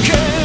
again